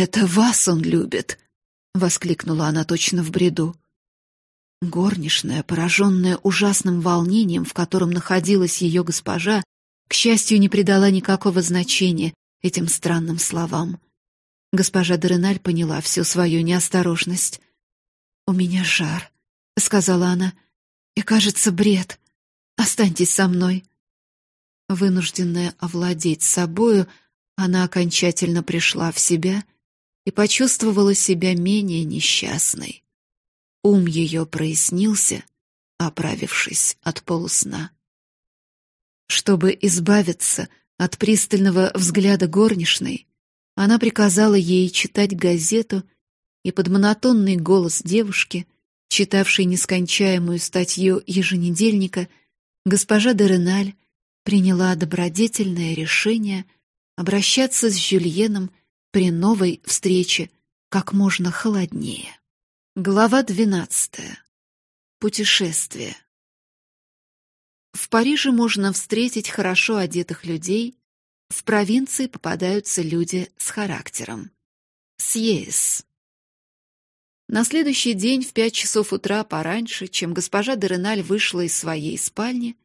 Это вас он любит, воскликнула она точно в бреду. Горничная, пораженная ужасным волнением, в котором находилась ее госпожа, к счастью, не придала никакого значения этим странным словам. Госпожа Дереналь поняла всю свою неосторожность. «У меня жар», — сказала она, — «и, кажется, бред. Останьтесь со мной». Вынужденная овладеть собою, она окончательно пришла в себя и почувствовала себя менее несчастной. Ум ее прояснился, оправившись от полусна. Чтобы избавиться от пристального взгляда горничной, она приказала ей читать газету, и под монотонный голос девушки, читавшей нескончаемую статью еженедельника, госпожа Дереналь приняла добродетельное решение обращаться с Жюльеном при новой встрече как можно холоднее. Глава двенадцатая. Путешествие. В Париже можно встретить хорошо одетых людей, в провинции попадаются люди с характером. Сьес. На следующий день в пять часов утра пораньше, чем госпожа Дереналь вышла из своей спальни,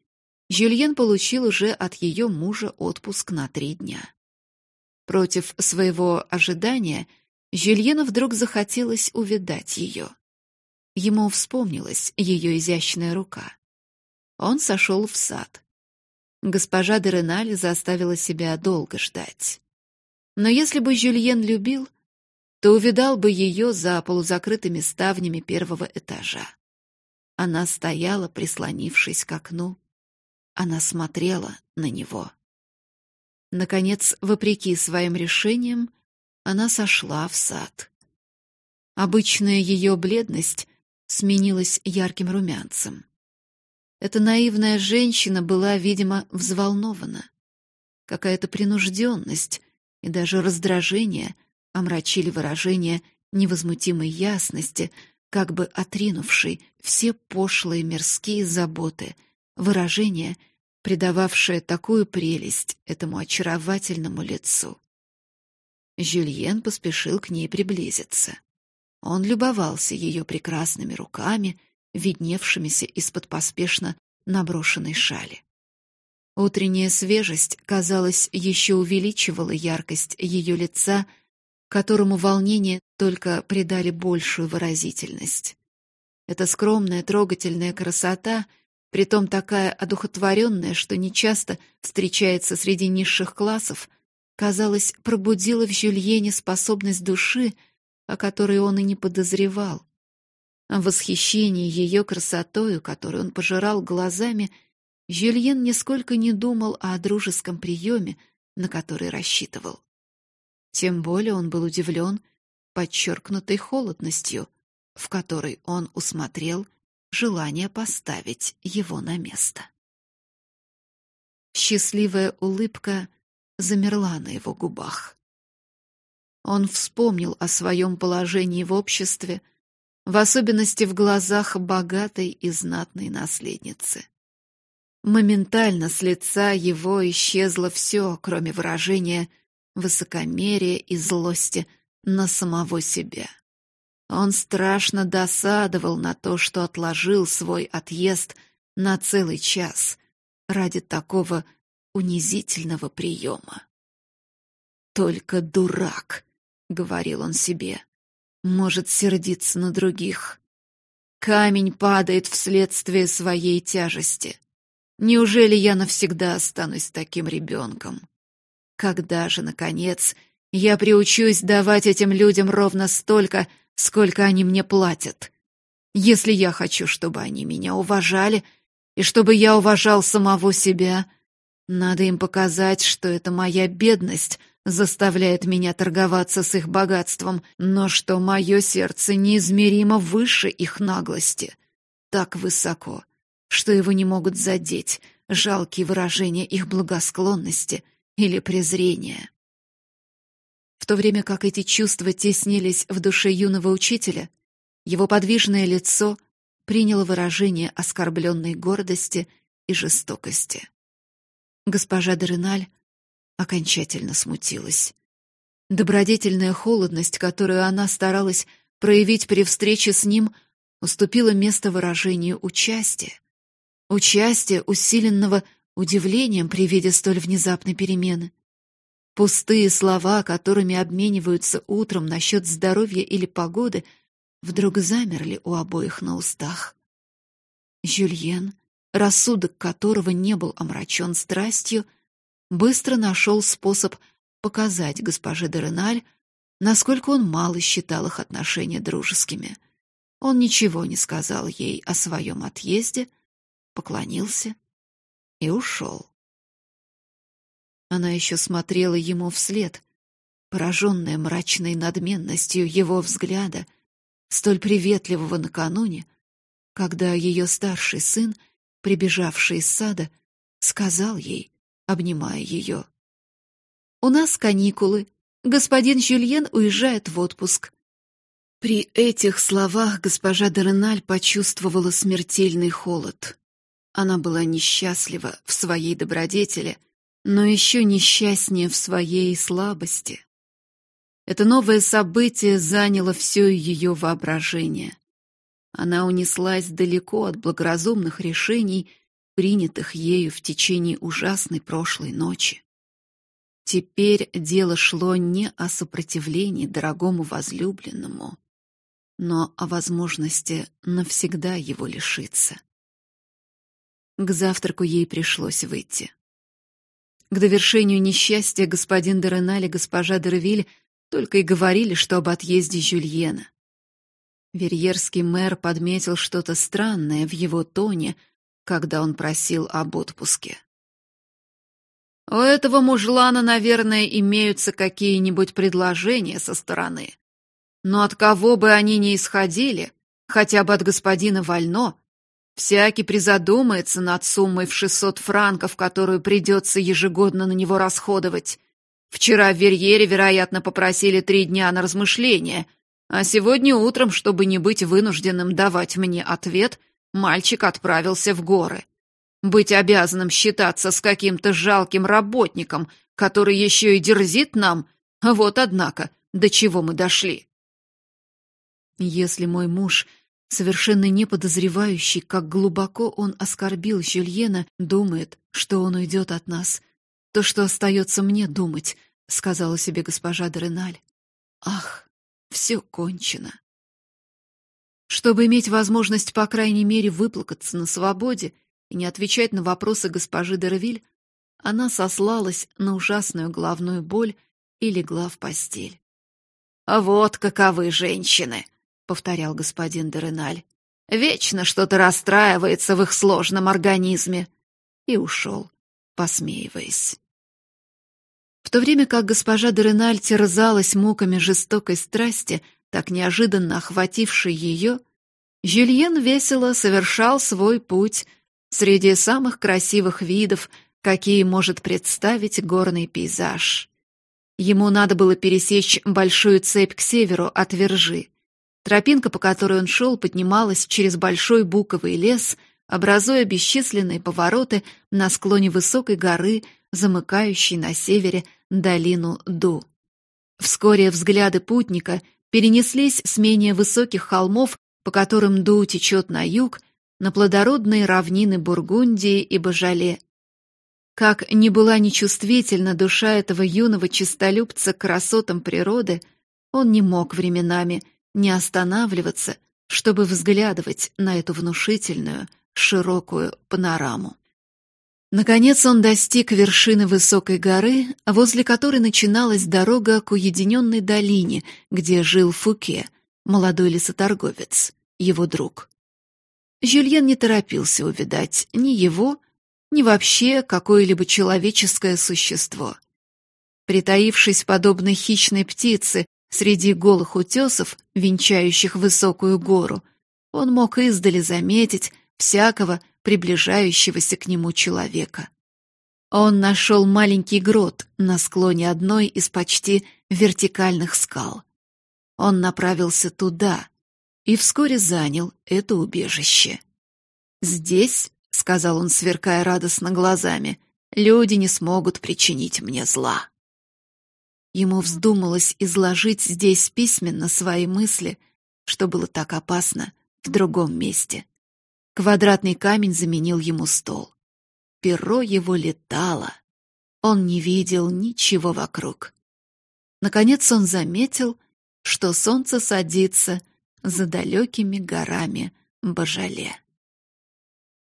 Жюльен получил уже от ее мужа отпуск на три дня. Против своего ожидания Жюльену вдруг захотелось увидать ее. Ему вспомнилась ее изящная рука. Он сошел в сад. Госпожа Дереналь заставила себя долго ждать. Но если бы Жюльен любил, то увидал бы ее за полузакрытыми ставнями первого этажа. Она стояла, прислонившись к окну. Она смотрела на него. Наконец, вопреки своим решениям, она сошла в сад. Обычная ее бледность сменилась ярким румянцем. Эта наивная женщина была, видимо, взволнована. Какая-то принужденность и даже раздражение омрачили выражение невозмутимой ясности, как бы отринувшей все пошлые мирские заботы, выражение, придававшее такую прелесть этому очаровательному лицу. Жюльен поспешил к ней приблизиться. Он любовался ее прекрасными руками, видневшимися из-под поспешно наброшенной шали. Утренняя свежесть, казалось, еще увеличивала яркость ее лица, которому волнение только придали большую выразительность. Эта скромная, трогательная красота, притом такая одухотворенная, что нечасто встречается среди низших классов, казалось, пробудила в Жюльене способность души, о которой он и не подозревал. В восхищении ее красотою, которую он пожирал глазами, Жюльен нисколько не думал о дружеском приеме, на который рассчитывал. Тем более он был удивлен подчеркнутой холодностью, в которой он усмотрел желание поставить его на место. Счастливая улыбка замерла на его губах. Он вспомнил о своем положении в обществе, в особенности в глазах богатой и знатной наследницы. Моментально с лица его исчезло все, кроме выражения высокомерия и злости на самого себя. Он страшно досадовал на то, что отложил свой отъезд на целый час ради такого унизительного приема. Только дурак, говорил он себе, может сердиться на других. Камень падает вследствие своей тяжести. Неужели я навсегда останусь таким ребенком? Когда же, наконец, я приучусь давать этим людям ровно столько, сколько они мне платят? Если я хочу, чтобы они меня уважали, и чтобы я уважал самого себя, надо им показать, что это моя бедность — заставляет меня торговаться с их богатством, но что мое сердце неизмеримо выше их наглости, так высоко, что его не могут задеть жалкие выражения их благосклонности или презрения. В то время как эти чувства теснились в душе юного учителя, его подвижное лицо приняло выражение оскорбленной гордости и жестокости. Госпожа Дереналь окончательно смутилась. Добродетельная холодность, которую она старалась проявить при встрече с ним, уступила место выражению участия. Участия, усиленного удивлением при виде столь внезапной перемены. Пустые слова, которыми обмениваются утром насчет здоровья или погоды, вдруг замерли у обоих на устах. Жюльен, рассудок которого не был омрачен страстью, быстро нашел способ показать госпоже де Реналь, насколько он мало считал их отношения дружескими. Он ничего не сказал ей о своем отъезде, поклонился и ушел. Она еще смотрела ему вслед, пораженная мрачной надменностью его взгляда, столь приветливого накануне, когда ее старший сын, прибежавший из сада, сказал ей, обнимая ее: "У нас каникулы. Господин Жюльен уезжает в отпуск. При этих словах госпожа Дереналь почувствовала смертельный холод. Она была несчастлива в своей добродетели, но еще несчастнее в своей слабости. Это новое событие заняло все ее воображение. Она унеслась далеко от благоразумных решений, принятых ею в течение ужасной прошлой ночи. Теперь дело шло не о сопротивлении дорогому возлюбленному, но о возможности навсегда его лишиться. К завтраку ей пришлось выйти. К довершению несчастья господин Дереналь и госпожа Дервиль только и говорили, что об отъезде Жюльена. Верьерский мэр подметил что-то странное в его тоне, когда он просил об отпуске. У этого мужлана, наверное, имеются какие-нибудь предложения со стороны. Но от кого бы они ни исходили, хотя бы от господина Вально, всякий призадумается над суммой в 600 франков, которую придется ежегодно на него расходовать. Вчера в Верьере, вероятно, попросили три дня на размышление, а сегодня утром, чтобы не быть вынужденным давать мне ответ, мальчик отправился в горы. Быть обязанным считаться с каким-то жалким работником, который еще и дерзит нам, вот однако, до чего мы дошли. Если мой муж, совершенно не подозревающий, как глубоко он оскорбил Жюльена, думает, что он уйдет от нас, то что остается мне думать, сказала себе госпожа Дреналь. Ах, все кончено. Чтобы иметь возможность, по крайней мере, выплакаться на свободе и не отвечать на вопросы госпожи Дервиль, она сослалась на ужасную головную боль и легла в постель. А вот каковы женщины, повторял господин Дереналь. Вечно что-то расстраивается в их сложном организме. И ушел, посмеиваясь. В то время как госпожа Дереналь терзалась муками жестокой страсти, так неожиданно охватившей ее, Жюльен весело совершал свой путь среди самых красивых видов, какие может представить горный пейзаж. Ему надо было пересечь большую цепь к северу от Вержи. Тропинка, по которой он шел, поднималась через большой буковый лес, образуя бесчисленные повороты на склоне высокой горы, замыкающей на севере долину Ду. Вскоре взгляды путника перенеслись с менее высоких холмов, по которым Ду течет на юг, на плодородные равнины Бургундии и Бажале. Как ни была нечувствительна душа этого юного чистолюбца к красотам природы, он не мог временами не останавливаться, чтобы взглядывать на эту внушительную, широкую панораму. Наконец он достиг вершины высокой горы, возле которой начиналась дорога к уединенной долине, где жил Фуке, молодой лесоторговец, его друг. Жюльен не торопился увидать ни его, ни вообще какое-либо человеческое существо. Притаившись подобно хищной птице Среди голых утесов, венчающих высокую гору, он мог издали заметить всякого приближающегося к нему человека. Он нашел маленький грот на склоне одной из почти вертикальных скал. Он направился туда и вскоре занял это убежище. «Здесь», — сказал он, сверкая радостно глазами, — «люди не смогут причинить мне зла». Ему вздумалось изложить здесь письменно свои мысли, что было так опасно в другом месте. Квадратный камень заменил ему стол. Перо его летало. Он не видел ничего вокруг. Наконец он заметил, что солнце садится за далекими горами Бажале.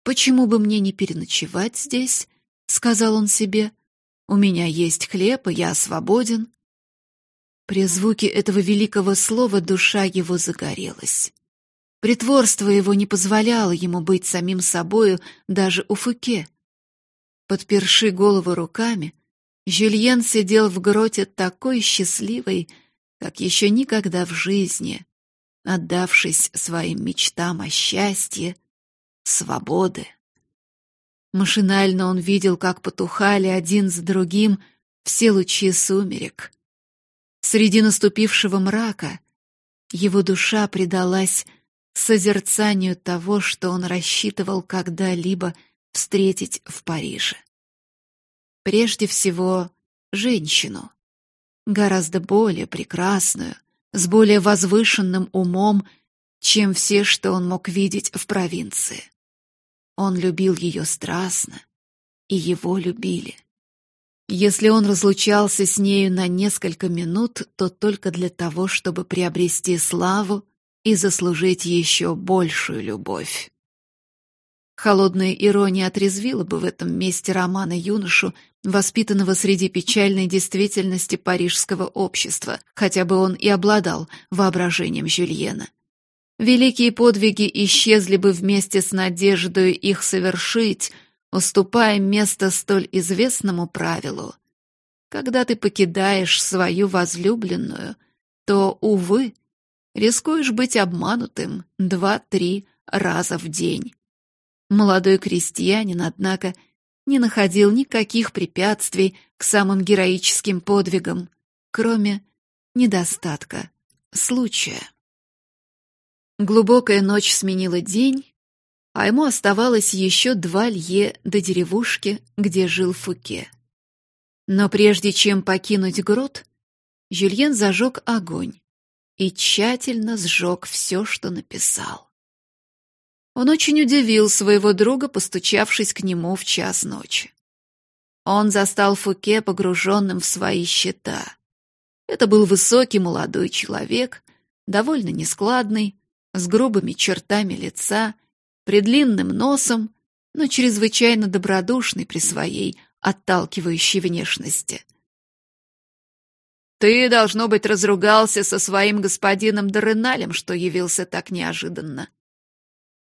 «Почему бы мне не переночевать здесь?» — сказал он себе. «У меня есть хлеб, и я свободен». При звуке этого великого слова душа его загорелась. Притворство его не позволяло ему быть самим собою даже у Фуке. Подперши голову руками, Жюльен сидел в гроте такой счастливый, как еще никогда в жизни, отдавшись своим мечтам о счастье, свободы. Машинально он видел, как потухали один за другим все лучи сумерек. Среди наступившего мрака его душа предалась созерцанию того, что он рассчитывал когда-либо встретить в Париже. Прежде всего, женщину, гораздо более прекрасную, с более возвышенным умом, чем все, что он мог видеть в провинции. Он любил ее страстно, и его любили. Если он разлучался с нею на несколько минут, то только для того, чтобы приобрести славу и заслужить еще большую любовь. Холодная ирония отрезвила бы в этом месте романа юношу, воспитанного среди печальной действительности парижского общества, хотя бы он и обладал воображением Жюльена. Великие подвиги исчезли бы вместе с надеждой их совершить, уступая место столь известному правилу. Когда ты покидаешь свою возлюбленную, то, увы, рискуешь быть обманутым два-три раза в день. Молодой крестьянин, однако, не находил никаких препятствий к самым героическим подвигам, кроме недостатка случая. Глубокая ночь сменила день, а ему оставалось еще два лье до деревушки, где жил Фуке. Но прежде чем покинуть грот, Жюльен зажег огонь и тщательно сжег все, что написал. Он очень удивил своего друга, постучавшись к нему в час ночи. Он застал Фуке погруженным в свои счета. Это был высокий молодой человек, довольно нескладный, с грубыми чертами лица, предлинным носом, но чрезвычайно добродушный при своей отталкивающей внешности. «Ты, должно быть, разругался со своим господином Дореналем, что явился так неожиданно».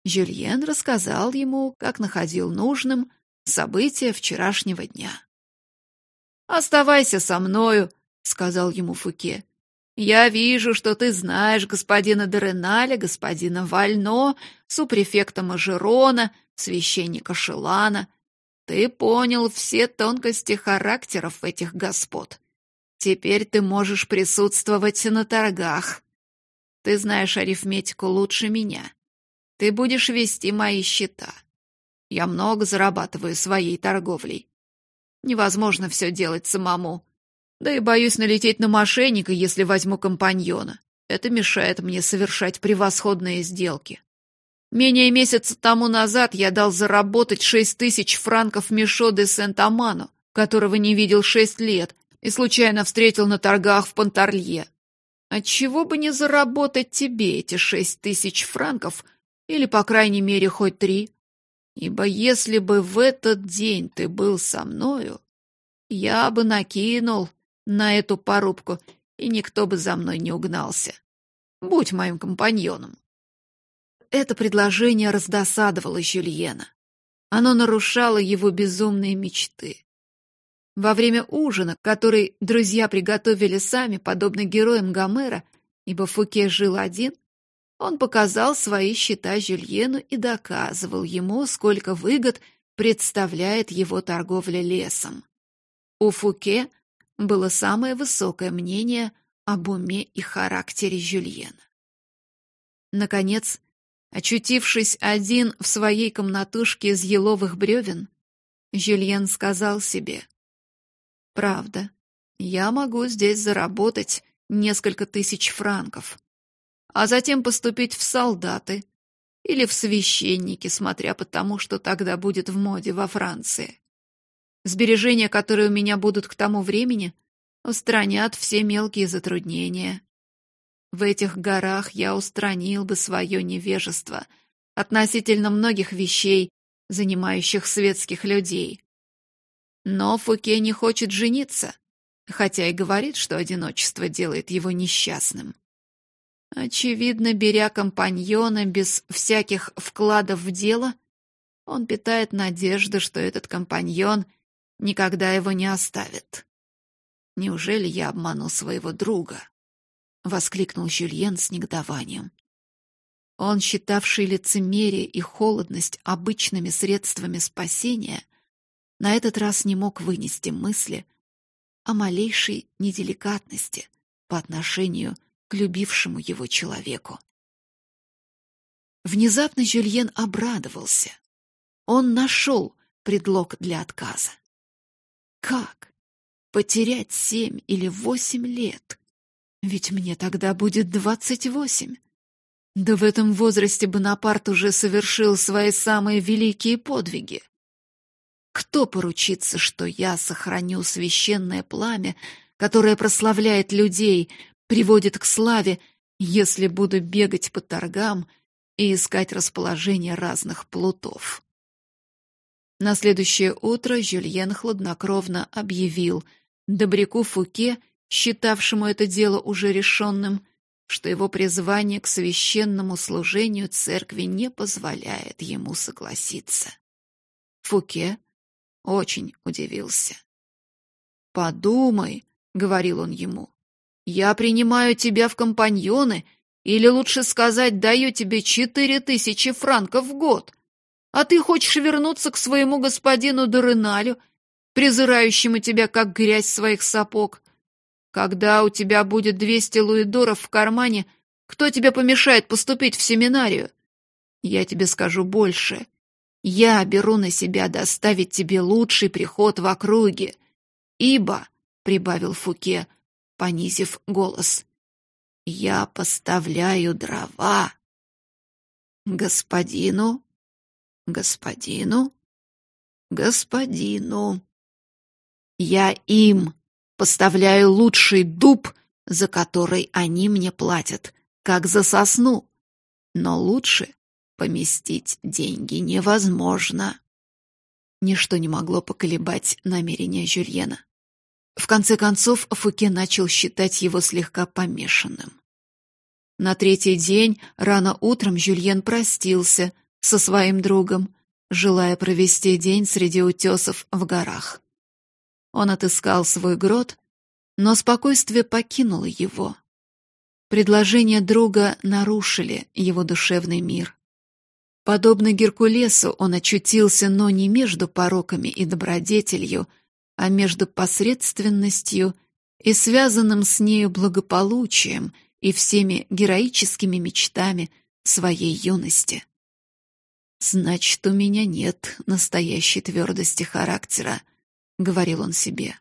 Жюльен рассказал ему, как находил нужным события вчерашнего дня. «Оставайся со мною», — сказал ему Фуке. Я вижу, что ты знаешь господина Дереналя, господина Вально, супрефекта Мажерона, священника Шелана. Ты понял все тонкости характеров этих господ. Теперь ты можешь присутствовать на торгах. Ты знаешь арифметику лучше меня. Ты будешь вести мои счета. Я много зарабатываю своей торговлей. Невозможно все делать самому. Да и боюсь налететь на мошенника, если возьму компаньона. Это мешает мне совершать превосходные сделки. Менее месяца тому назад я дал заработать шесть тысяч франков Мишо де Сент-Аману, которого не видел шесть лет, и случайно встретил на торгах в Понтарлье. Отчего бы не заработать тебе эти шесть тысяч франков, или, по крайней мере, хоть три? Ибо если бы в этот день ты был со мною, я бы накинул на эту порубку, и никто бы за мной не угнался. Будь моим компаньоном. Это предложение раздосадовало Жюльена. Оно нарушало его безумные мечты. Во время ужина, который друзья приготовили сами, подобно героям Гомера, ибо Фуке жил один, он показал свои счета Жюльену и доказывал ему, сколько выгод представляет его торговля лесом. У Фуке было самое высокое мнение об уме и характере Жюльена. Наконец, очутившись один в своей комнатушке из еловых бревен, Жюльен сказал себе, «Правда, я могу здесь заработать несколько тысяч франков, а затем поступить в солдаты или в священники, смотря по тому, что тогда будет в моде во Франции. Сбережения, которые у меня будут к тому времени, устранят все мелкие затруднения. В этих горах я устранил бы свое невежество относительно многих вещей, занимающих светских людей. Но Фуке не хочет жениться, хотя и говорит, что одиночество делает его несчастным. Очевидно, беря компаньона без всяких вкладов в дело, он питает надежды, что этот компаньон никогда его не оставит. Неужели я обманул своего друга? воскликнул Жюльен с негодованием. Он, считавший лицемерие и холодность обычными средствами спасения, на этот раз не мог вынести мысли о малейшей неделикатности по отношению к любившему его человеку. Внезапно Жюльен обрадовался. Он нашел предлог для отказа. Как? Потерять семь или восемь лет? Ведь мне тогда будет двадцать восемь. Да в этом возрасте Бонапарт уже совершил свои самые великие подвиги. Кто поручится, что я сохраню священное пламя, которое прославляет людей, приводит к славе, если буду бегать по торгам и искать расположение разных плутов? На следующее утро Жюльен хладнокровно объявил Добряку Фуке, считавшему это дело уже решенным, что его призвание к священному служению церкви не позволяет ему согласиться. Фуке очень удивился. «Подумай», — говорил он ему, — «я принимаю тебя в компаньоны, или лучше сказать, даю тебе четыре тысячи франков в год, а ты хочешь вернуться к своему господину Дореналю, презирающему тебя как грязь своих сапог. Когда у тебя будет двести луидоров в кармане, кто тебе помешает поступить в семинарию? Я тебе скажу больше. Я беру на себя доставить тебе лучший приход в округе, ибо, — прибавил Фуке, понизив голос, — я поставляю дрова. Господину, господину, господину. Я им поставляю лучший дуб, за который они мне платят, как за сосну. Но лучше поместить деньги невозможно. Ничто не могло поколебать намерения Жюльена. В конце концов, Фуке начал считать его слегка помешанным. На третий день, рано утром, Жюльен простился со своим другом, желая провести день среди утесов в горах. Он отыскал свой грот, но спокойствие покинуло его. Предложения друга нарушили его душевный мир. Подобно Геркулесу, он очутился, но не между пороками и добродетелью, а между посредственностью и связанным с нею благополучием и всеми героическими мечтами своей юности. Значит, у меня нет настоящей твердости характера, говорил он себе.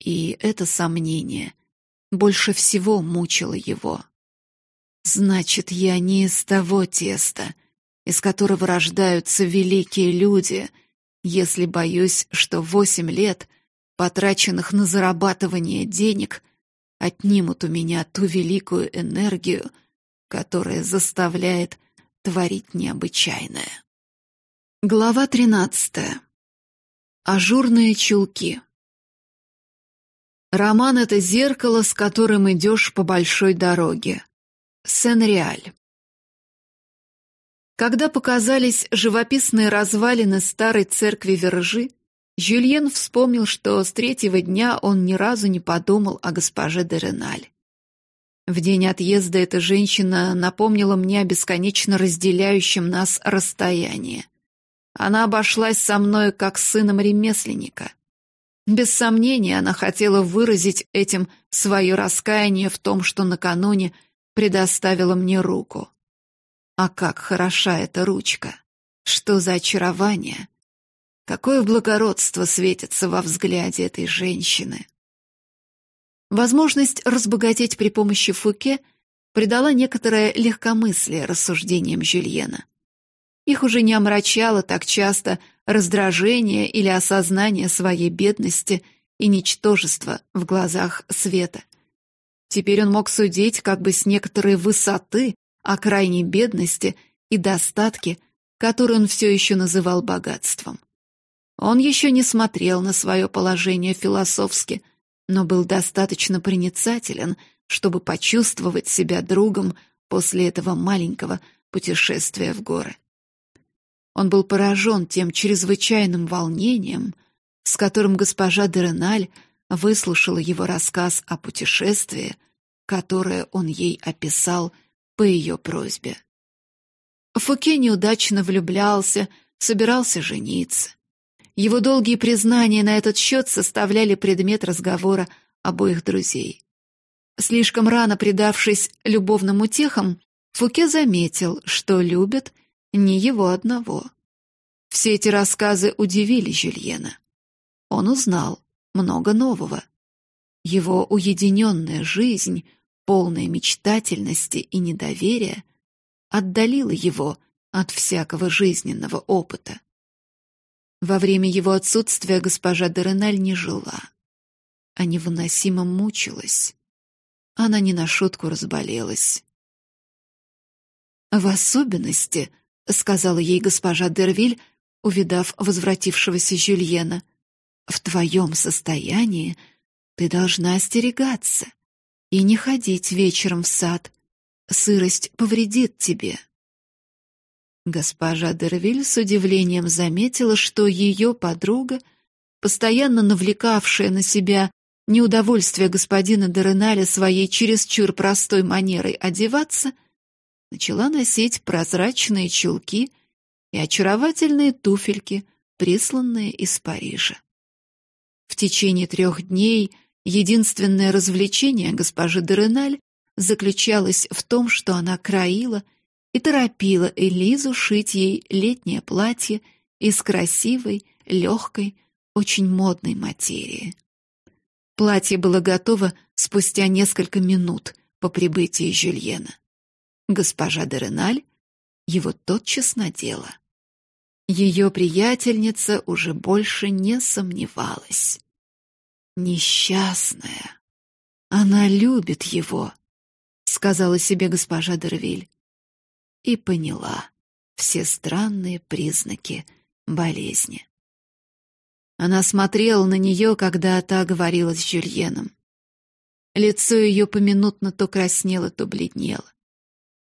И это сомнение больше всего мучило его. Значит, я не из того теста, из которого рождаются великие люди, если боюсь, что восемь лет, потраченных на зарабатывание денег, отнимут у меня ту великую энергию, которая заставляет творить необычайное. Глава тринадцатая. Ажурные чулки. Роман — это зеркало, с которым идешь по большой дороге. Сен-Реаль. Когда показались живописные развалины старой церкви Вержи, Жюльен вспомнил, что с третьего дня он ни разу не подумал о госпоже де Реналь. В день отъезда эта женщина напомнила мне о бесконечно разделяющем нас расстоянии. Она обошлась со мной как с сыном ремесленника. Без сомнения, она хотела выразить этим свое раскаяние в том, что накануне предоставила мне руку. А как хороша эта ручка! Что за очарование! Какое благородство светится во взгляде этой женщины! Возможность разбогатеть при помощи Фуке придала некоторое легкомыслие рассуждениям Жюльена. Их уже не омрачало так часто раздражение или осознание своей бедности и ничтожества в глазах света. Теперь он мог судить как бы с некоторой высоты о крайней бедности и достатке, который он все еще называл богатством. Он еще не смотрел на свое положение философски, но был достаточно проницателен, чтобы почувствовать себя другом после этого маленького путешествия в горы. Он был поражен тем чрезвычайным волнением, с которым госпожа Дереналь выслушала его рассказ о путешествии, которое он ей описал по ее просьбе. Фуке неудачно влюблялся, собирался жениться. Его долгие признания на этот счет составляли предмет разговора обоих друзей. Слишком рано предавшись любовным утехам, Фуке заметил, что любит не его одного. Все эти рассказы удивили Жюльена. Он узнал много нового. Его уединенная жизнь, полная мечтательности и недоверия, отдалила его от всякого жизненного опыта. Во время его отсутствия госпожа Дереналь не жила, а невыносимо мучилась. Она не на шутку разболелась. В особенности, сказала ей госпожа Дервиль, увидав возвратившегося Жюльена, в твоем состоянии ты должна остерегаться и не ходить вечером в сад. Сырость повредит тебе. Госпожа Дервиль с удивлением заметила, что ее подруга, постоянно навлекавшая на себя неудовольствие господина Дереналя своей чересчур простой манерой одеваться, начала носить прозрачные чулки и очаровательные туфельки, присланные из Парижа. В течение трех дней единственное развлечение госпожи Дереналь заключалось в том, что она краила и торопила Элизу шить ей летнее платье из красивой, легкой, очень модной материи. Платье было готово спустя несколько минут по прибытии Жюльена. Госпожа Дереналь его тотчас надела. Ее приятельница уже больше не сомневалась. Несчастная. Она любит его, сказала себе госпожа Дервиль. И поняла все странные признаки болезни. Она смотрела на нее, когда та говорила с Жюльеном. Лицо ее поминутно то краснело, то бледнело.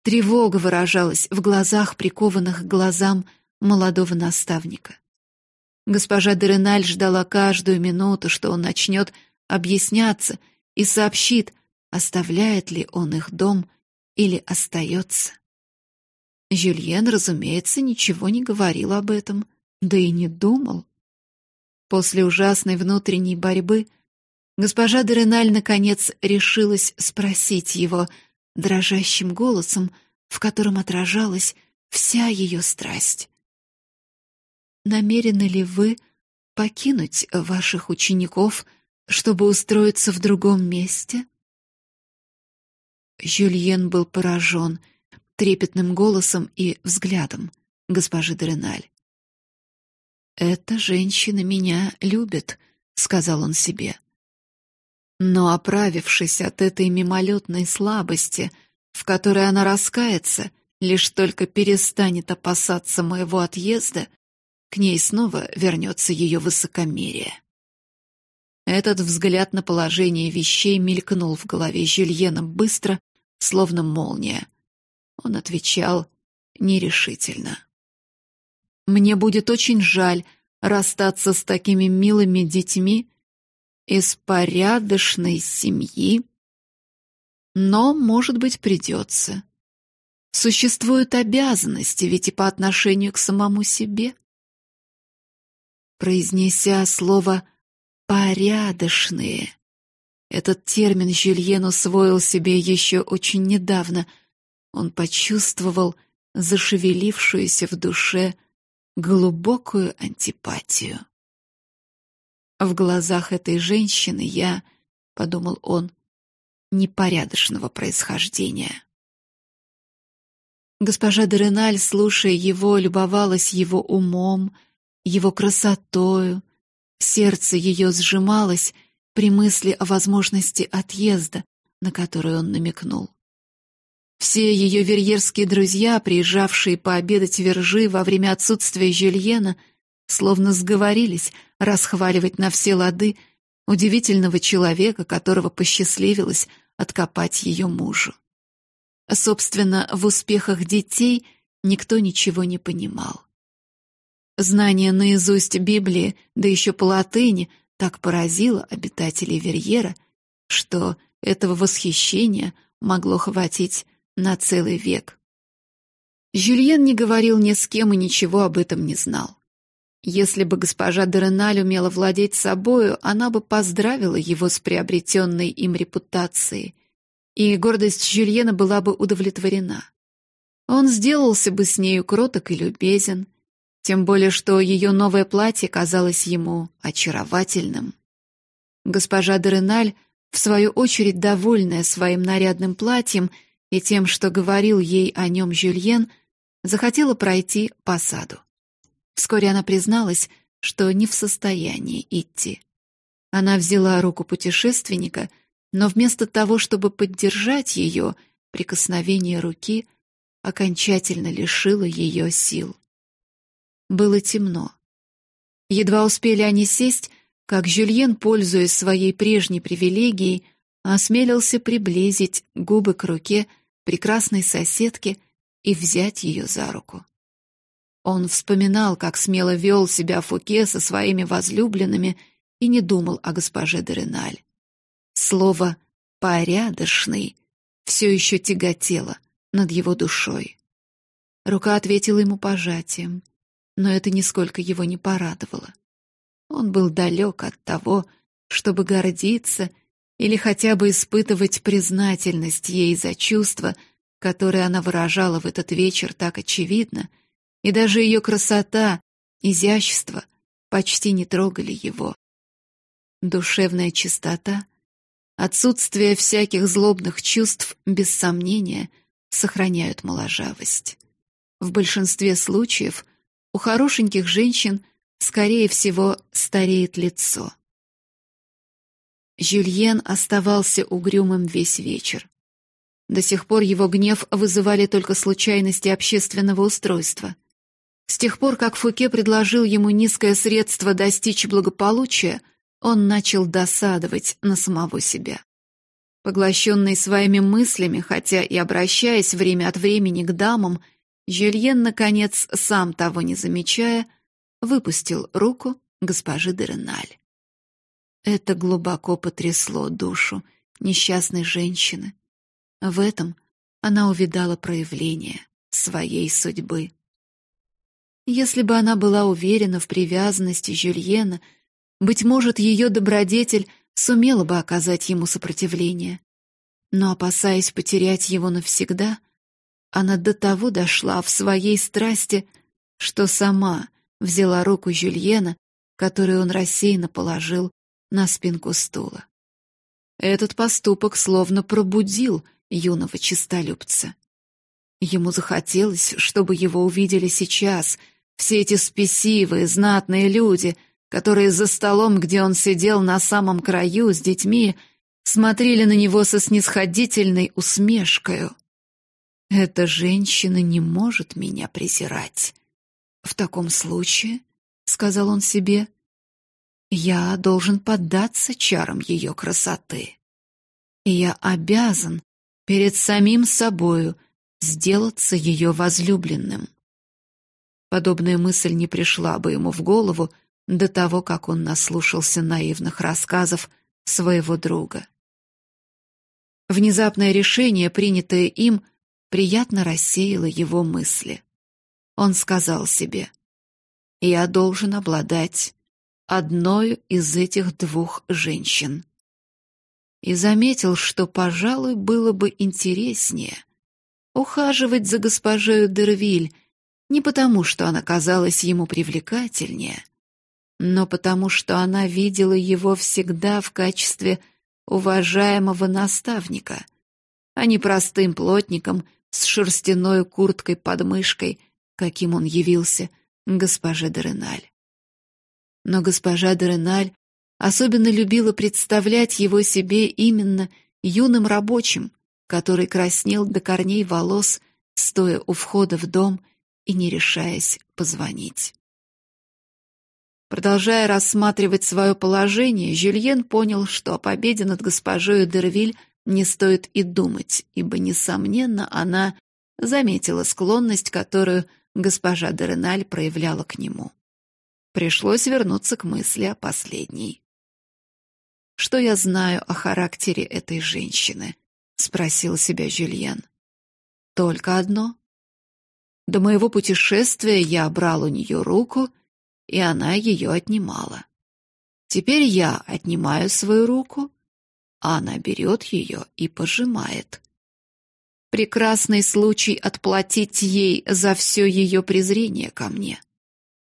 Тревога выражалась в глазах, прикованных к глазам молодого наставника. Госпожа Дереналь ждала каждую минуту, что он начнет объясняться и сообщит, оставляет ли он их дом или остается. Жюльен, разумеется, ничего не говорил об этом, да и не думал. После ужасной внутренней борьбы госпожа Дереналь наконец решилась спросить его дрожащим голосом, в котором отражалась вся ее страсть. Намерены ли вы покинуть ваших учеников, чтобы устроиться в другом месте? Жюльен был поражен трепетным голосом и взглядом госпожи Дреналь. Эта женщина меня любит, сказал он себе. Но оправившись от этой мимолетной слабости, в которой она раскается, лишь только перестанет опасаться моего отъезда, к ней снова вернется ее высокомерие. Этот взгляд на положение вещей мелькнул в голове Жюльена быстро, словно молния. Он отвечал нерешительно. Мне будет очень жаль расстаться с такими милыми детьми из порядочной семьи, но, может быть, придется. Существуют обязанности, ведь и по отношению к самому себе. Произнеся слово «порядочные», этот термин Жюльен усвоил себе еще очень недавно. Он почувствовал зашевелившуюся в душе глубокую антипатию. В глазах этой женщины я — подумал он, — «непорядочного происхождения». Госпожа Дереналь, слушая его, любовалась его умом, его красотою. Сердце ее сжималось при мысли о возможности отъезда, на которую он намекнул. Все ее верьерские друзья, приезжавшие пообедать в Вержи во время отсутствия Жюльена, словно сговорились расхваливать на все лады удивительного человека, которого посчастливилось откопать ее мужу. Собственно, в успехах детей никто ничего не понимал. Знание наизусть Библии, да еще по латыни, так поразило обитателей Верьера, что этого восхищения могло хватить на целый век. Жюльен не говорил ни с кем и ничего об этом не знал. Если бы госпожа Дереналь умела владеть собою, она бы поздравила его с приобретенной им репутацией, и гордость Жюльена была бы удовлетворена. Он сделался бы с нею кроток и любезен, тем более что ее новое платье казалось ему очаровательным. Госпожа Дереналь, в свою очередь довольная своим нарядным платьем и тем, что говорил ей о нем Жюльен, захотела пройти по саду. Вскоре она призналась, что не в состоянии идти. Она взяла руку путешественника, но вместо того, чтобы поддержать ее, прикосновение руки окончательно лишило ее сил. Было темно. Едва успели они сесть, как Жюльен, пользуясь своей прежней привилегией, осмелился приблизить губы к руке прекрасной соседки и взять ее за руку. Он вспоминал, как смело вел себя Фуке со своими возлюбленными и не думал о госпоже Дереналь. Слово «порядочный» все еще тяготело над его душой. Рука ответила ему пожатием но это нисколько его не порадовало. Он был далек от того, чтобы гордиться или хотя бы испытывать признательность ей за чувства, которые она выражала в этот вечер так очевидно, и даже ее красота, изящество почти не трогали его. Душевная чистота, отсутствие всяких злобных чувств, без сомнения, сохраняют моложавость. В большинстве случаев у хорошеньких женщин, скорее всего, стареет лицо. Жюльен оставался угрюмым весь вечер. До сих пор его гнев вызывали только случайности общественного устройства. С тех пор, как Фуке предложил ему низкое средство достичь благополучия, он начал досадовать на самого себя. Поглощенный своими мыслями, хотя и обращаясь время от времени к дамам, Жюльен, наконец, сам того не замечая, выпустил руку госпожи Дереналь. Это глубоко потрясло душу несчастной женщины. В этом она увидала проявление своей судьбы. Если бы она была уверена в привязанности Жюльена, быть может, ее добродетель сумела бы оказать ему сопротивление. Но, опасаясь потерять его навсегда, — она до того дошла в своей страсти, что сама взяла руку Жюльена, которую он рассеянно положил на спинку стула. Этот поступок словно пробудил юного честолюбца. Ему захотелось, чтобы его увидели сейчас, все эти спесивые, знатные люди, которые за столом, где он сидел на самом краю с детьми, смотрели на него со снисходительной усмешкой. Эта женщина не может меня презирать. В таком случае, сказал он себе, я должен поддаться чарам ее красоты. Я обязан перед самим собою сделаться ее возлюбленным. Подобная мысль не пришла бы ему в голову до того, как он наслушался наивных рассказов своего друга. Внезапное решение, принятое им, приятно рассеяло его мысли. Он сказал себе, «Я должен обладать одной из этих двух женщин». И заметил, что, пожалуй, было бы интереснее ухаживать за госпожою Дервиль не потому, что она казалась ему привлекательнее, но потому, что она видела его всегда в качестве уважаемого наставника, а не простым плотником с шерстяной курткой под мышкой, каким он явился госпоже Дереналь. Но госпожа Дереналь особенно любила представлять его себе именно юным рабочим, который краснел до корней волос, стоя у входа в дом и не решаясь позвонить. Продолжая рассматривать свое положение, Жюльен понял, что о победе над госпожой Дервиль не стоит и думать, ибо несомненно она заметила склонность, которую госпожа Дереналь проявляла к нему. Пришлось вернуться к мысли о последней. Что я знаю о характере этой женщины? спросил себя Жюльен. Только одно. До моего путешествия я брал у нее руку, и она ее отнимала. Теперь я отнимаю свою руку, а она берет ее и пожимает. Прекрасный случай отплатить ей за все ее презрение ко мне.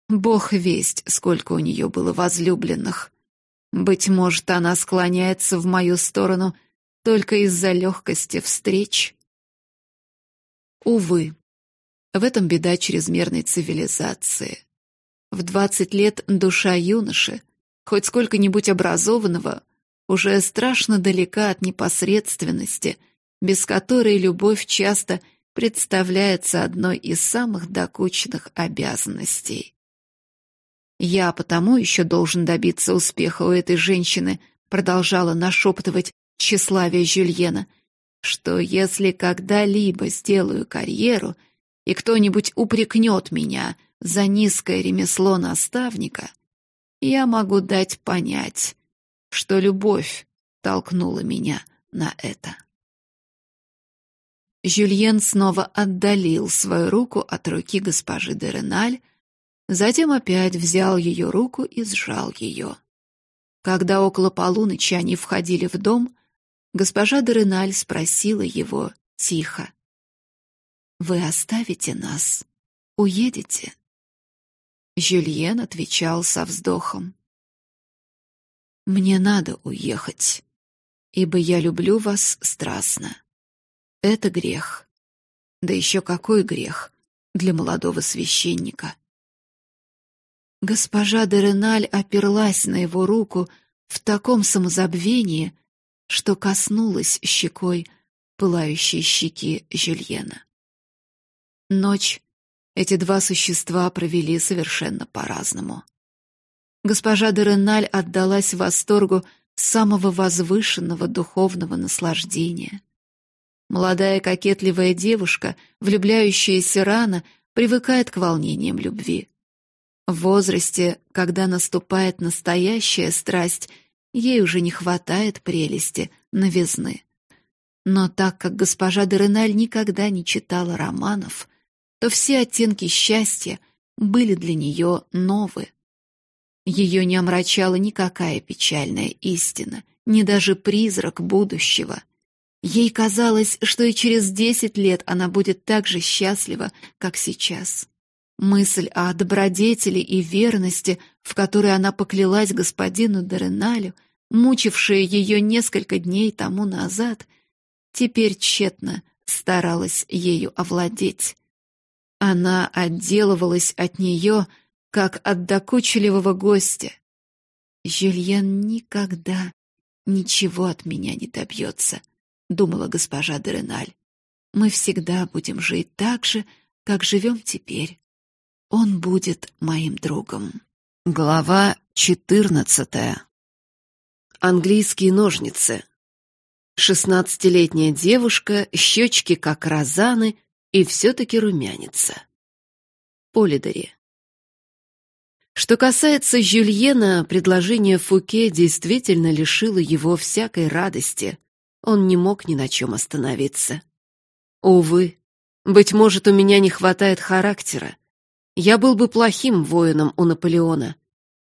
Бог весть, сколько у нее было возлюбленных. Быть может, она склоняется в мою сторону только из-за легкости встреч. Увы, в этом беда чрезмерной цивилизации. В двадцать лет душа юноши, хоть сколько-нибудь образованного, уже страшно далека от непосредственности, без которой любовь часто представляется одной из самых докучных обязанностей. Я потому еще должен добиться успеха у этой женщины, продолжала нашептывать тщеславие Жюльена, что если когда-либо сделаю карьеру, и кто-нибудь упрекнет меня за низкое ремесло наставника, я могу дать понять, что любовь толкнула меня на это. Жюльен снова отдалил свою руку от руки госпожи де Реналь, затем опять взял ее руку и сжал ее. Когда около полуночи они входили в дом, госпожа де Реналь спросила его тихо: "Вы оставите нас? Уедете?" Жюльен отвечал со вздохом: мне надо уехать, ибо я люблю вас страстно. Это грех. Да еще какой грех для молодого священника. Госпожа де Реналь оперлась на его руку в таком самозабвении, что коснулась щекой пылающей щеки Жюльена. Ночь эти два существа провели совершенно по-разному. Госпожа де Реналь отдалась восторгу самого возвышенного духовного наслаждения. Молодая кокетливая девушка, влюбляющаяся рано, привыкает к волнениям любви. В возрасте, когда наступает настоящая страсть, ей уже не хватает прелести, новизны. Но так как госпожа де Реналь никогда не читала романов, то все оттенки счастья были для нее новые. Ее не омрачала никакая печальная истина, ни даже призрак будущего. Ей казалось, что и через десять лет она будет так же счастлива, как сейчас. Мысль о добродетели и верности, в которой она поклялась господину Дереналю, мучившая ее несколько дней тому назад, теперь тщетно старалась ею овладеть. Она отделывалась от нее, как от докучливого гостя. Жюльен никогда ничего от меня не добьется, думала госпожа Дереналь. Мы всегда будем жить так же, как живем теперь. Он будет моим другом. Глава четырнадцатая. Английские ножницы. Шестнадцатилетняя девушка, щечки как розаны и все таки румянится. Полидори. Что касается Жюльена, предложение Фуке действительно лишило его всякой радости. Он не мог ни на чем остановиться. Увы, быть может, у меня не хватает характера. Я был бы плохим воином у Наполеона.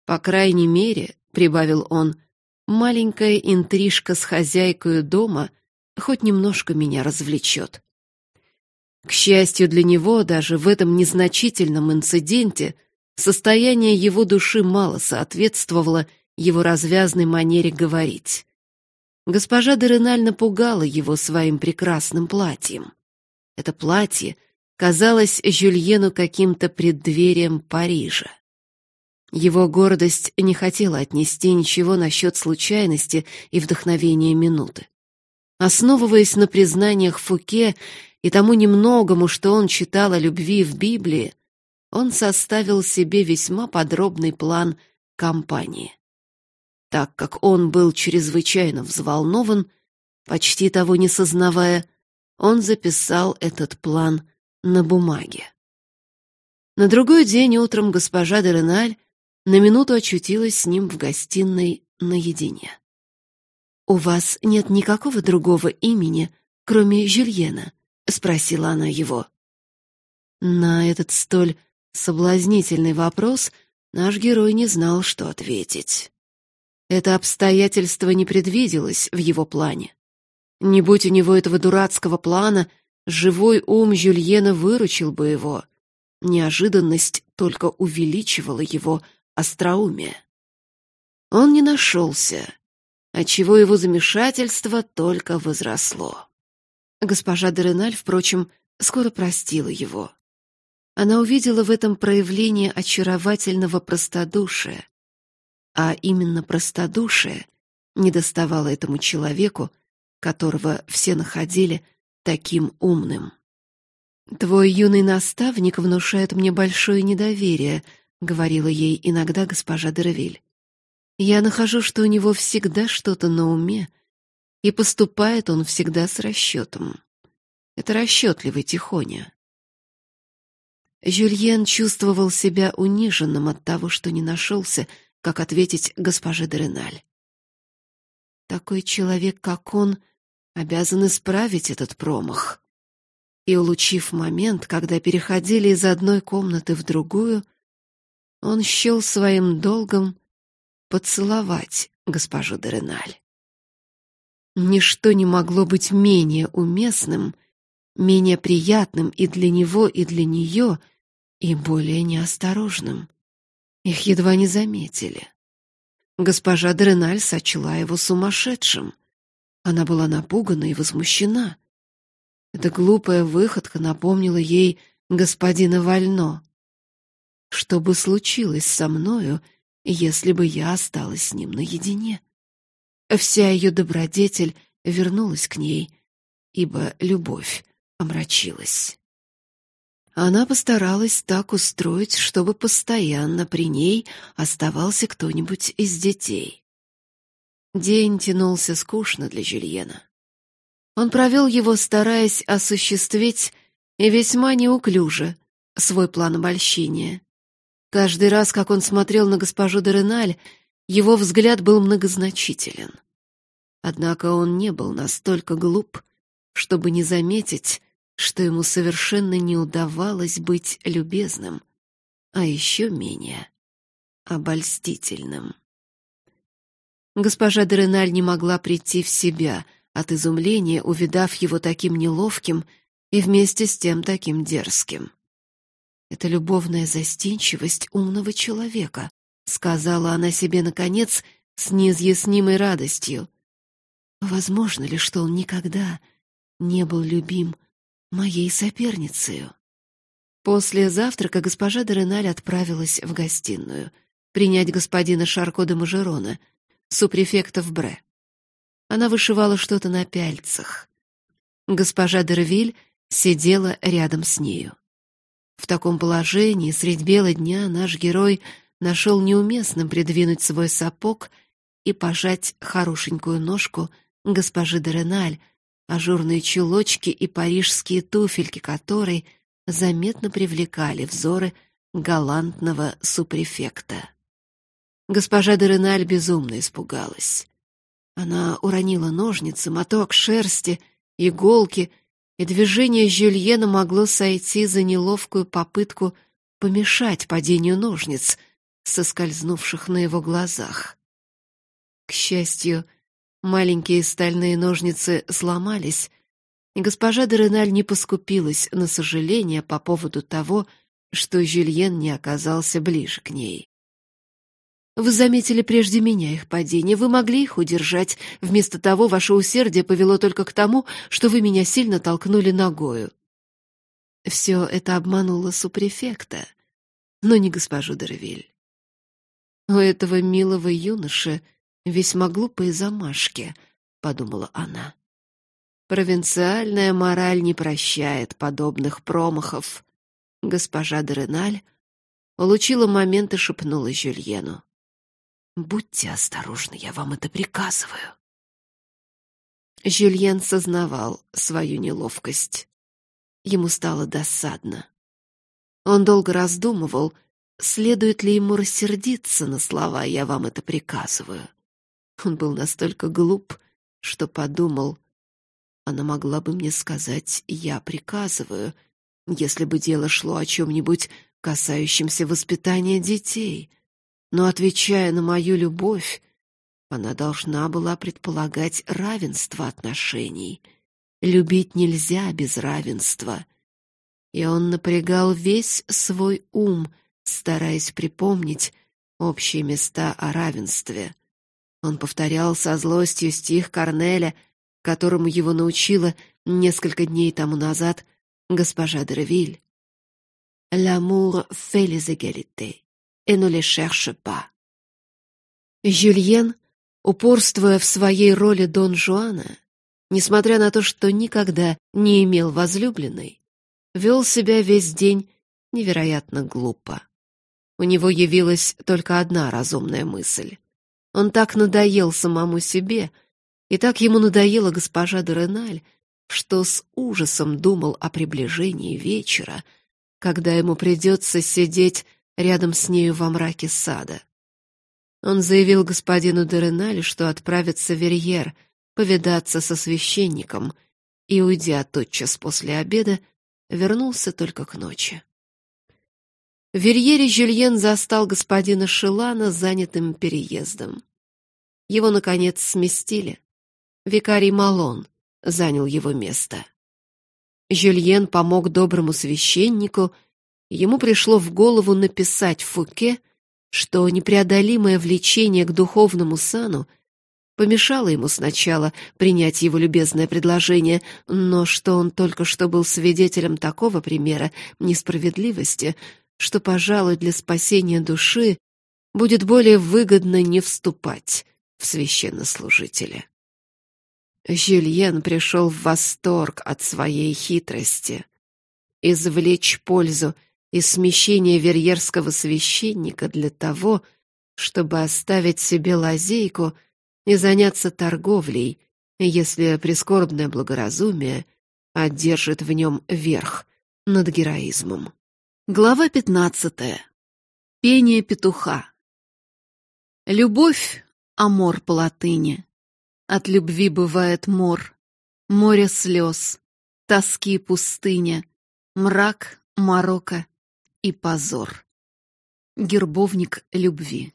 По крайней мере, прибавил он, маленькая интрижка с хозяйкой дома хоть немножко меня развлечет. К счастью для него, даже в этом незначительном инциденте Состояние его души мало соответствовало его развязной манере говорить. Госпожа Дереналь напугала его своим прекрасным платьем. Это платье казалось Жюльену каким-то преддверием Парижа. Его гордость не хотела отнести ничего насчет случайности и вдохновения минуты. Основываясь на признаниях Фуке и тому немногому, что он читал о любви в Библии, он составил себе весьма подробный план кампании. Так как он был чрезвычайно взволнован, почти того не сознавая, он записал этот план на бумаге. На другой день утром госпожа де Реналь на минуту очутилась с ним в гостиной наедине. «У вас нет никакого другого имени, кроме Жюльена?» — спросила она его. На этот столь соблазнительный вопрос наш герой не знал, что ответить. Это обстоятельство не предвиделось в его плане. Не будь у него этого дурацкого плана, живой ум Жюльена выручил бы его. Неожиданность только увеличивала его остроумие. Он не нашелся, отчего его замешательство только возросло. Госпожа Дереналь, впрочем, скоро простила его. Она увидела в этом проявление очаровательного простодушия, а именно простодушие недоставало этому человеку, которого все находили таким умным. Твой юный наставник внушает мне большое недоверие, говорила ей иногда госпожа Дервиль. Я нахожу, что у него всегда что-то на уме, и поступает он всегда с расчетом. Это расчетливый тихоня. Жюльен чувствовал себя униженным от того, что не нашелся, как ответить госпоже Дереналь. Такой человек, как он, обязан исправить этот промах. И улучив момент, когда переходили из одной комнаты в другую, он счел своим долгом поцеловать госпожу Дереналь. Ничто не могло быть менее уместным, менее приятным и для него, и для нее, и более неосторожным. Их едва не заметили. Госпожа Дереналь сочла его сумасшедшим. Она была напугана и возмущена. Эта глупая выходка напомнила ей господина Вально. Что бы случилось со мною, если бы я осталась с ним наедине? Вся ее добродетель вернулась к ней, ибо любовь омрачилась. Она постаралась так устроить, чтобы постоянно при ней оставался кто-нибудь из детей. День тянулся скучно для Жюльена. Он провел его, стараясь осуществить и весьма неуклюже свой план обольщения. Каждый раз, как он смотрел на госпожу Дереналь, его взгляд был многозначителен. Однако он не был настолько глуп, чтобы не заметить, что ему совершенно не удавалось быть любезным, а еще менее обольстительным. Госпожа Дереналь не могла прийти в себя от изумления, увидав его таким неловким и вместе с тем таким дерзким. Это любовная застенчивость умного человека, сказала она себе наконец с неизъяснимой радостью. Возможно ли, что он никогда не был любим моей соперницей? После завтрака госпожа Дереналь отправилась в гостиную принять господина Шарко де Мажерона, супрефекта в Бре. Она вышивала что-то на пяльцах. Госпожа Дервиль сидела рядом с нею. В таком положении средь бела дня наш герой нашел неуместным придвинуть свой сапог и пожать хорошенькую ножку госпожи Дереналь, ажурные чулочки и парижские туфельки которой заметно привлекали взоры галантного супрефекта. Госпожа Дереналь безумно испугалась. Она уронила ножницы, моток шерсти, иголки, и движение Жюльена могло сойти за неловкую попытку помешать падению ножниц, соскользнувших на его глазах. К счастью, маленькие стальные ножницы сломались, и госпожа Дереналь не поскупилась на сожаление по поводу того, что Жюльен не оказался ближе к ней. Вы заметили прежде меня их падение, вы могли их удержать. Вместо того ваше усердие повело только к тому, что вы меня сильно толкнули ногою. Все это обмануло супрефекта, но не госпожу Дервиль. У этого милого юноши весьма глупые замашки, подумала она. Провинциальная мораль не прощает подобных промахов. Госпожа Дереналь улучила момент и шепнула Жюльену. «Будьте осторожны, я вам это приказываю». Жюльен сознавал свою неловкость. Ему стало досадно. Он долго раздумывал, следует ли ему рассердиться на слова «я вам это приказываю». Он был настолько глуп, что подумал, она могла бы мне сказать «я приказываю», если бы дело шло о чем-нибудь касающемся воспитания детей. Но, отвечая на мою любовь, она должна была предполагать равенство отношений. Любить нельзя без равенства. И он напрягал весь свой ум, стараясь припомнить общие места о равенстве. Он повторял со злостью стих Корнеля, которому его научила несколько дней тому назад госпожа Древиль. «L'amour fait les égalités et ne les cherche pas». Жюльен, упорствуя в своей роли Дон Жуана, несмотря на то, что никогда не имел возлюбленной, вел себя весь день невероятно глупо. У него явилась только одна разумная мысль. Он так надоел самому себе, и так ему надоела госпожа Дереналь, что с ужасом думал о приближении вечера, когда ему придется сидеть рядом с нею во мраке сада. Он заявил господину Дереналю, что отправится в Верьер повидаться со священником, и, уйдя тотчас после обеда, вернулся только к ночи. В Верьере Жюльен застал господина Шилана занятым переездом. Его, наконец, сместили. Викарий Малон занял его место. Жюльен помог доброму священнику, ему пришло в голову написать Фуке, что непреодолимое влечение к духовному сану помешало ему сначала принять его любезное предложение, но что он только что был свидетелем такого примера несправедливости, что, пожалуй, для спасения души будет более выгодно не вступать в священнослужители. Жюльен пришел в восторг от своей хитрости. Извлечь пользу из смещения верьерского священника для того, чтобы оставить себе лазейку и заняться торговлей, если прискорбное благоразумие одержит в нем верх над героизмом. Глава пятнадцатая. Пение петуха. Любовь — амор по латыни. От любви бывает мор, море слез, тоски пустыня, мрак, морока и позор. Гербовник любви.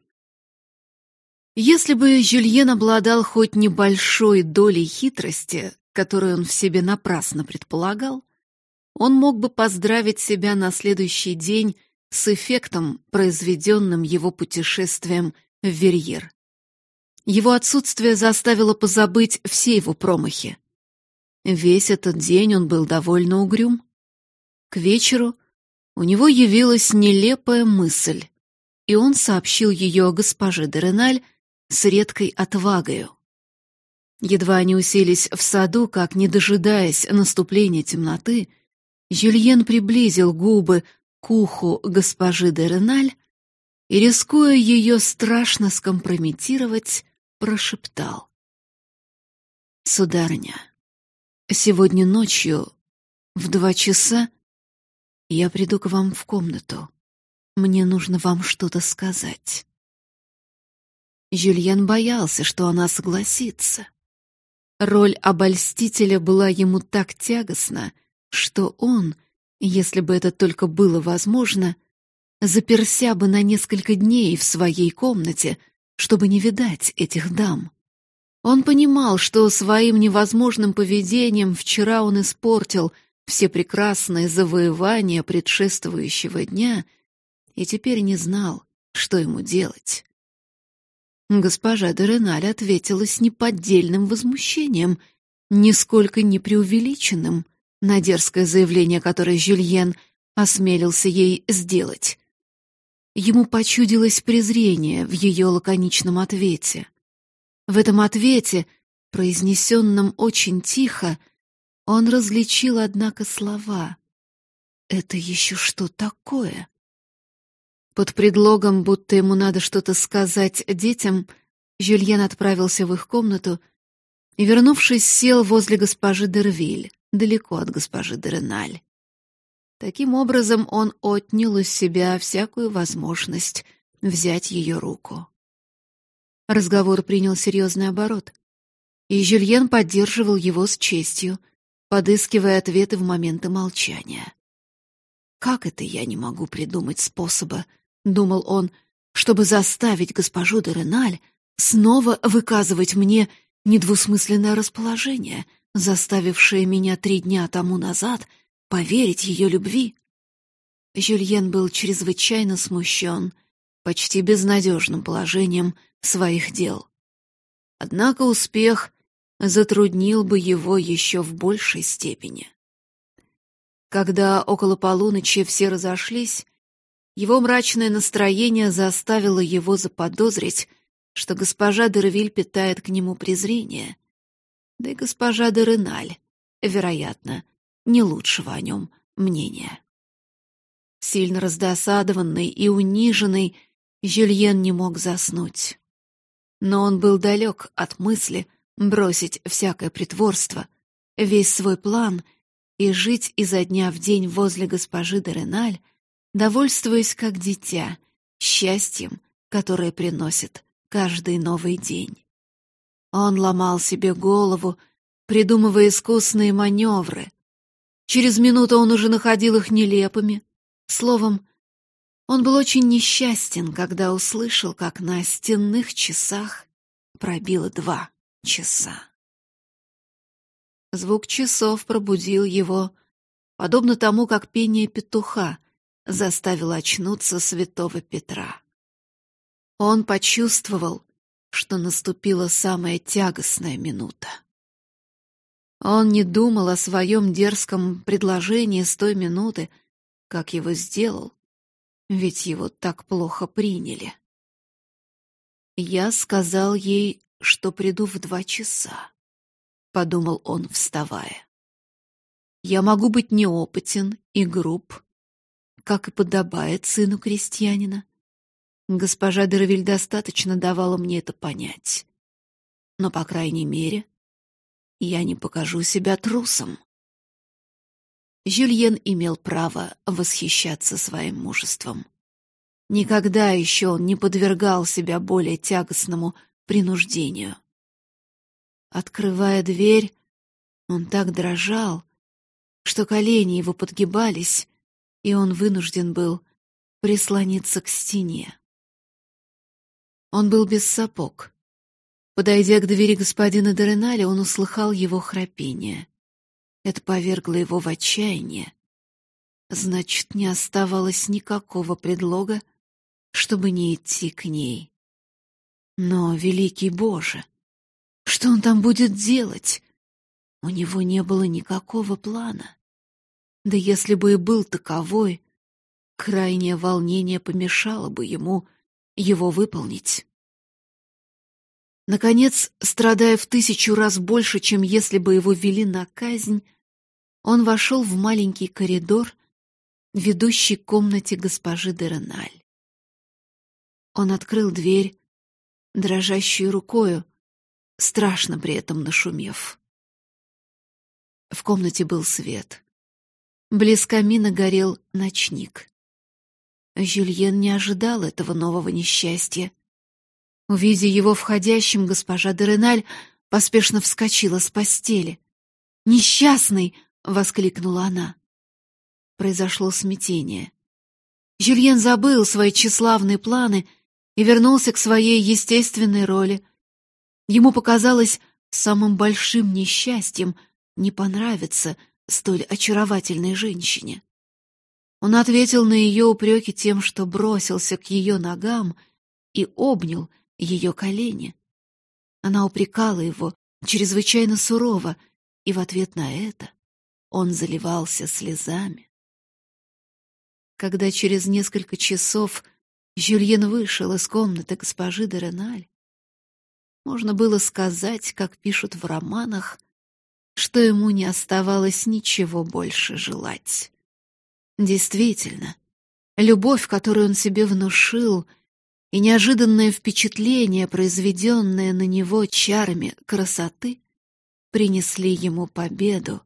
Если бы Жюльен обладал хоть небольшой долей хитрости, которую он в себе напрасно предполагал, он мог бы поздравить себя на следующий день с эффектом, произведенным его путешествием в Верьер. Его отсутствие заставило позабыть все его промахи. Весь этот день он был довольно угрюм. К вечеру у него явилась нелепая мысль, и он сообщил ее госпоже Дереналь с редкой отвагою. Едва они уселись в саду, как, не дожидаясь наступления темноты, Жюльен приблизил губы к уху госпожи Дереналь и, рискуя ее страшно скомпрометировать, прошептал. «Сударыня, сегодня ночью в два часа я приду к вам в комнату. Мне нужно вам что-то сказать». Жюльен боялся, что она согласится. Роль обольстителя была ему так тягостна, что он, если бы это только было возможно, заперся бы на несколько дней в своей комнате, чтобы не видать этих дам. Он понимал, что своим невозможным поведением вчера он испортил все прекрасные завоевания предшествующего дня и теперь не знал, что ему делать. Госпожа Дереналь ответила с неподдельным возмущением, нисколько не преувеличенным, на дерзкое заявление, которое Жюльен осмелился ей сделать. Ему почудилось презрение в ее лаконичном ответе. В этом ответе, произнесенном очень тихо, он различил, однако, слова. «Это еще что такое?» Под предлогом, будто ему надо что-то сказать детям, Жюльен отправился в их комнату и, вернувшись, сел возле госпожи Дервиль, далеко от госпожи Дереналь. Таким образом, он отнял у себя всякую возможность взять ее руку. Разговор принял серьезный оборот, и Жюльен поддерживал его с честью, подыскивая ответы в моменты молчания. «Как это я не могу придумать способа думал он, чтобы заставить госпожу де Реналь снова выказывать мне недвусмысленное расположение, заставившее меня три дня тому назад поверить ее любви. Жюльен был чрезвычайно смущен, почти безнадежным положением своих дел. Однако успех затруднил бы его еще в большей степени. Когда около полуночи все разошлись, его мрачное настроение заставило его заподозрить, что госпожа Дервиль питает к нему презрение. Да и госпожа Дереналь, вероятно, не лучшего о нем мнения. Сильно раздосадованный и униженный, Жюльен не мог заснуть. Но он был далек от мысли бросить всякое притворство, весь свой план и жить изо дня в день возле госпожи Дереналь, довольствуясь как дитя, счастьем, которое приносит каждый новый день. Он ломал себе голову, придумывая искусные маневры. Через минуту он уже находил их нелепыми. Словом, он был очень несчастен, когда услышал, как на стенных часах пробило два часа. Звук часов пробудил его, подобно тому, как пение петуха заставил очнуться святого Петра. Он почувствовал, что наступила самая тягостная минута. Он не думал о своем дерзком предложении с той минуты, как его сделал, ведь его так плохо приняли. Я сказал ей, что приду в два часа, подумал он, вставая. Я могу быть неопытен и груб, как и подобает сыну крестьянина. Госпожа Деравиль достаточно давала мне это понять. Но, по крайней мере, я не покажу себя трусом. Жюльен имел право восхищаться своим мужеством. Никогда еще он не подвергал себя более тягостному принуждению. Открывая дверь, он так дрожал, что колени его подгибались, и он вынужден был прислониться к стене. Он был без сапог. Подойдя к двери господина Дереналя, он услыхал его храпение. Это повергло его в отчаяние. Значит, не оставалось никакого предлога, чтобы не идти к ней. Но, великий Боже, что он там будет делать? У него не было никакого плана. Да если бы и был таковой, крайнее волнение помешало бы ему его выполнить. Наконец, страдая в тысячу раз больше, чем если бы его вели на казнь, он вошел в маленький коридор, ведущий к комнате госпожи Дереналь. Он открыл дверь, дрожащей рукою, страшно при этом нашумев. В комнате был свет. Близ камина горел ночник. Жюльен не ожидал этого нового несчастья. Увидя его входящим, госпожа Дереналь поспешно вскочила с постели. «Несчастный!» — воскликнула она. Произошло смятение. Жюльен забыл свои тщеславные планы и вернулся к своей естественной роли. Ему показалось самым большим несчастьем не понравиться — столь очаровательной женщине. Он ответил на ее упреки тем, что бросился к ее ногам и обнял ее колени. Она упрекала его чрезвычайно сурово, и в ответ на это он заливался слезами. Когда через несколько часов Жюльен вышел из комнаты госпожи де Реналь, можно было сказать, как пишут в романах, что ему не оставалось ничего больше желать. Действительно, любовь, которую он себе внушил, и неожиданное впечатление, произведенное на него чарами красоты, принесли ему победу,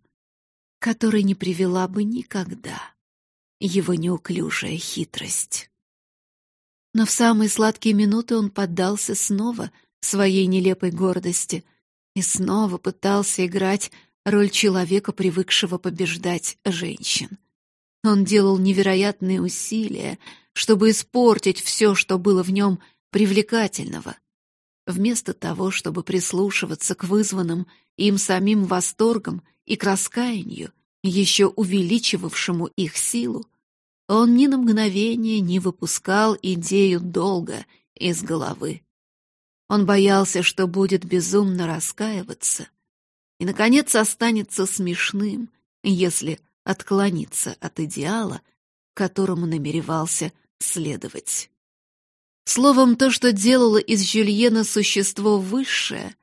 которой не привела бы никогда его неуклюжая хитрость. Но в самые сладкие минуты он поддался снова своей нелепой гордости и снова пытался играть роль человека, привыкшего побеждать женщин. Он делал невероятные усилия, чтобы испортить все, что было в нем привлекательного. Вместо того, чтобы прислушиваться к вызванным им самим восторгам и к раскаянию, еще увеличивавшему их силу, он ни на мгновение не выпускал идею долга из головы. Он боялся, что будет безумно раскаиваться и, наконец, останется смешным, если отклониться от идеала, которому намеревался следовать. Словом, то, что делало из Жюльена существо высшее,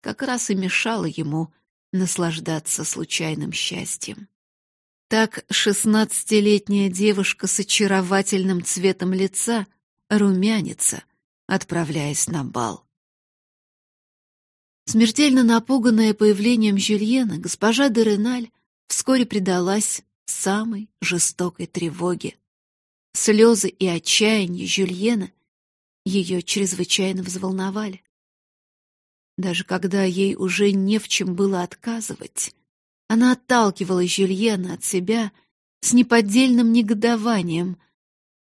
как раз и мешало ему наслаждаться случайным счастьем. Так шестнадцатилетняя девушка с очаровательным цветом лица румянится, отправляясь на бал. Смертельно напуганная появлением Жюльена, госпожа де Реналь вскоре предалась самой жестокой тревоге. Слезы и отчаяние Жюльена ее чрезвычайно взволновали. Даже когда ей уже не в чем было отказывать, она отталкивала Жюльена от себя с неподдельным негодованием,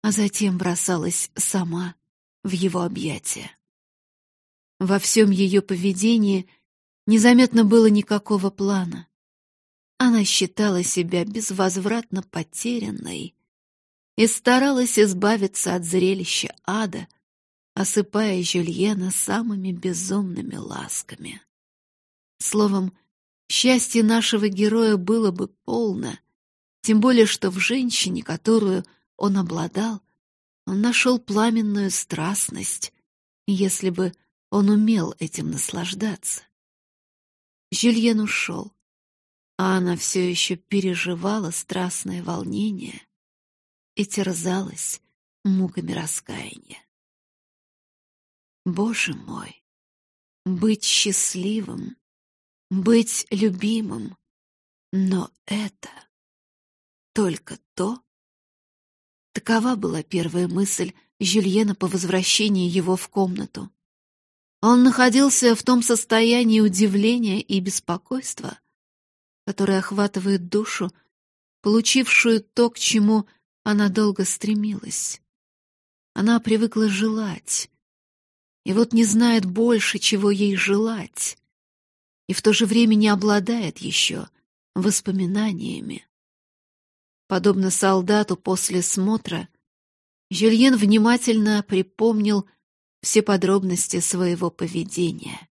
а затем бросалась сама в его объятия. Во всем ее поведении незаметно было никакого плана. Она считала себя безвозвратно потерянной и старалась избавиться от зрелища ада, осыпая Жюльена самыми безумными ласками. Словом, счастье нашего героя было бы полно, тем более что в женщине, которую он обладал, он нашел пламенную страстность, если бы он умел этим наслаждаться. Жюльен ушел а она все еще переживала страстное волнение и терзалась муками раскаяния. Боже мой, быть счастливым, быть любимым, но это только то. Такова была первая мысль Жюльена по возвращении его в комнату. Он находился в том состоянии удивления и беспокойства, которая охватывает душу, получившую то, к чему она долго стремилась. Она привыкла желать, и вот не знает больше, чего ей желать, и в то же время не обладает еще воспоминаниями. Подобно солдату после смотра, Жюльен внимательно припомнил все подробности своего поведения.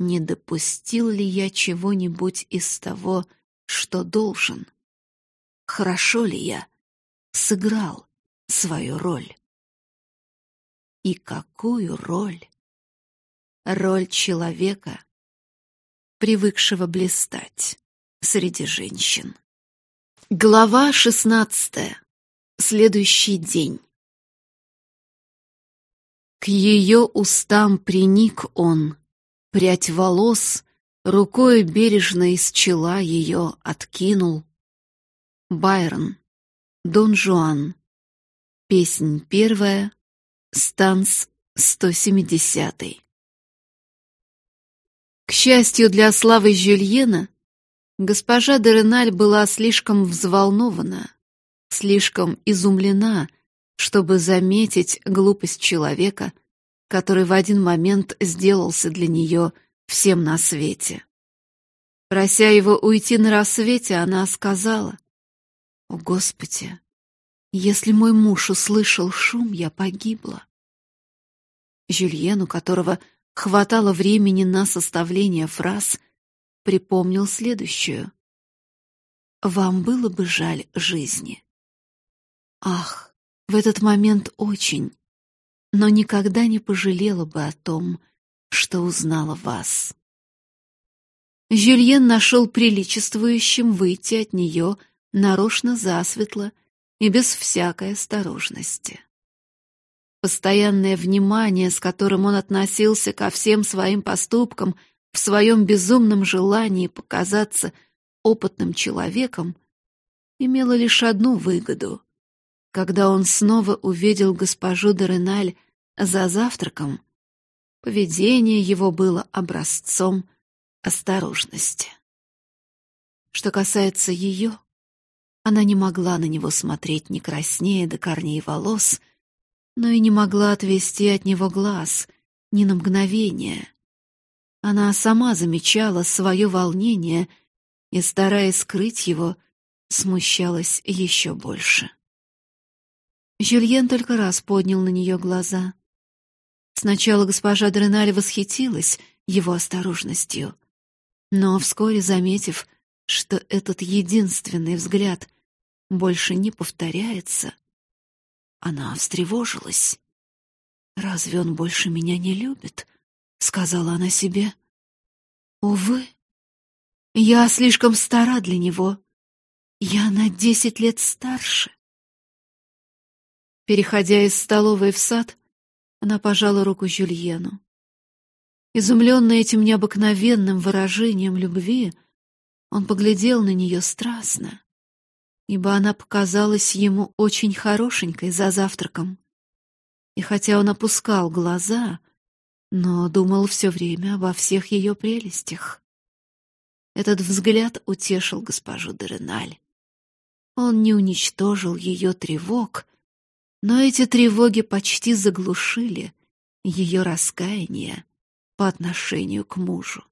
Не допустил ли я чего-нибудь из того, что должен? Хорошо ли я сыграл свою роль? И какую роль? Роль человека, привыкшего блистать среди женщин. Глава шестнадцатая. Следующий день. К ее устам приник он, Прядь волос рукой бережно из чела ее откинул. Байрон. Дон Жуан. Песнь первая. Станц 170. К счастью для славы Жюльена, госпожа Дереналь была слишком взволнована, слишком изумлена, чтобы заметить глупость человека, который в один момент сделался для нее всем на свете. Прося его уйти на рассвете, она сказала, «О, Господи, если мой муж услышал шум, я погибла». Жюльен, у которого хватало времени на составление фраз, припомнил следующую. «Вам было бы жаль жизни». Ах, в этот момент очень, но никогда не пожалела бы о том, что узнала вас. Жюльен нашел приличествующим выйти от нее нарочно засветло и без всякой осторожности. Постоянное внимание, с которым он относился ко всем своим поступкам, в своем безумном желании показаться опытным человеком, имело лишь одну выгоду. Когда он снова увидел госпожу Дореналь за завтраком, поведение его было образцом осторожности. Что касается ее, она не могла на него смотреть не краснее до корней волос, но и не могла отвести от него глаз ни на мгновение. Она сама замечала свое волнение и, стараясь скрыть его, смущалась еще больше. Жюльен только раз поднял на нее глаза. Сначала госпожа Дреналь восхитилась его осторожностью, но вскоре, заметив, что этот единственный взгляд больше не повторяется, она встревожилась. «Разве он больше меня не любит?» — сказала она себе. «Увы, я слишком стара для него. Я на десять лет старше». Переходя из столовой в сад, она пожала руку Жюльену. Изумленный этим необыкновенным выражением любви, он поглядел на нее страстно ибо она показалась ему очень хорошенькой за завтраком. И хотя он опускал глаза, но думал все время обо всех ее прелестях. Этот взгляд утешил госпожу Дереналь. Он не уничтожил ее тревог, но эти тревоги почти заглушили ее раскаяние по отношению к мужу.